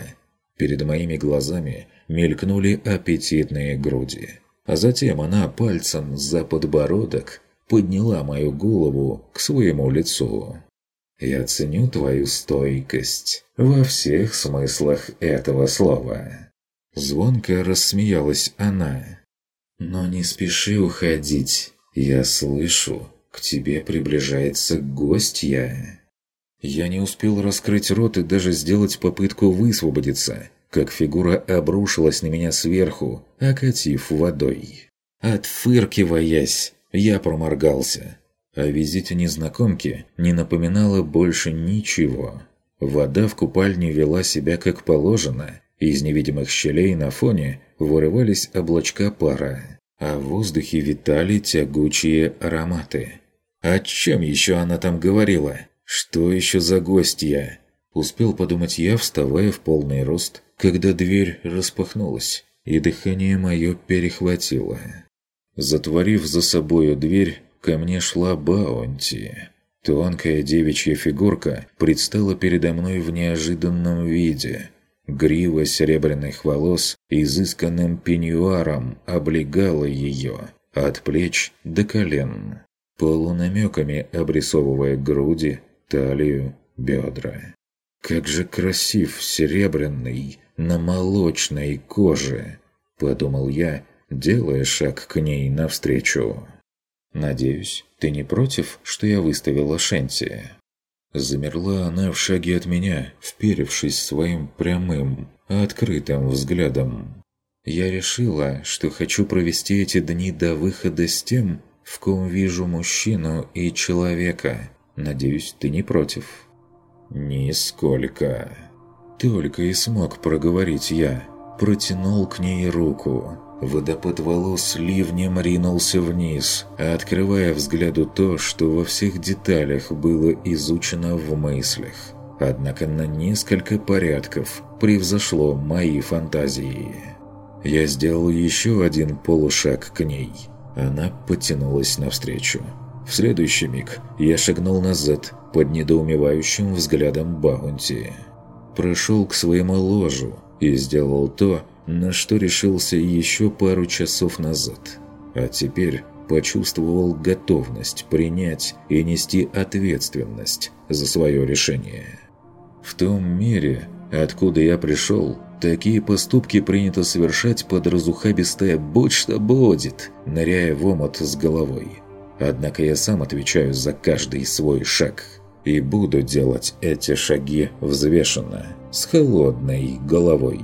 Перед моими глазами мелькнули аппетитные груди. А затем она пальцем за подбородок подняла мою голову к своему лицу. «Я ценю твою стойкость во всех смыслах этого слова». Звонко рассмеялась она. «Но не спеши уходить. Я слышу, к тебе приближается гостья». Я не успел раскрыть рот и даже сделать попытку высвободиться, как фигура обрушилась на меня сверху, окатив водой. Отфыркиваясь, я проморгался. О визите незнакомки не напоминало больше ничего. Вода в купальне вела себя как положено, из невидимых щелей на фоне вырывались облачка пара, а в воздухе витали тягучие ароматы. О чем еще она там говорила? Что еще за гостья? Успел подумать я, вставая в полный рост, когда дверь распахнулась, и дыхание мое перехватило. Затворив за собою дверь, ко мне шла Баунти. Тонкая девичья фигурка предстала передо мной в неожиданном виде – Грива серебряных волос изысканным пеньюаром облегала ее от плеч до колен, полунамеками обрисовывая груди, талию, бедра. «Как же красив серебряный на молочной коже!» – подумал я, делая шаг к ней навстречу. «Надеюсь, ты не против, что я выставила Шенти?» Замерла она в шаге от меня, вперевшись своим прямым, открытым взглядом. Я решила, что хочу провести эти дни до выхода с тем, в ком вижу мужчину и человека. Надеюсь, ты не против?» «Нисколько». Только и смог проговорить я. Протянул к ней руку. Водопад волос ливнем ринулся вниз, открывая взгляду то, что во всех деталях было изучено в мыслях. Однако на несколько порядков превзошло мои фантазии. Я сделал еще один полушаг к ней. Она потянулась навстречу. В следующий миг я шагнул назад под недоумевающим взглядом Баунти. Прошел к своему ложу и сделал то, на что решился еще пару часов назад. А теперь почувствовал готовность принять и нести ответственность за свое решение. В том мире, откуда я пришел, такие поступки принято совершать под разухабистое «будь что будет», ныряя в омут с головой. Однако я сам отвечаю за каждый свой шаг. И буду делать эти шаги взвешенно, с холодной головой.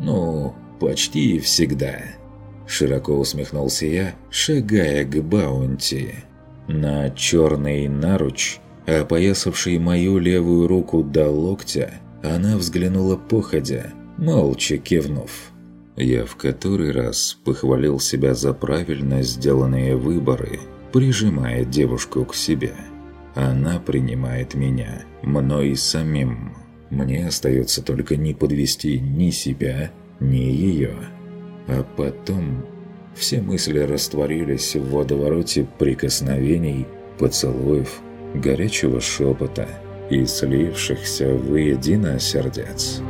«Ну, почти всегда». Широко усмехнулся я, шагая к Баунти. На черный наруч, опоясавший мою левую руку до локтя, она взглянула походя, молча кивнув. Я в который раз похвалил себя за правильно сделанные выборы, прижимая девушку к себе. Она принимает меня, мной самим. Мне остается только не подвести ни себя, ни ее. А потом все мысли растворились в водовороте прикосновений, поцелуев горячего шепота и слившихся воедино сердец.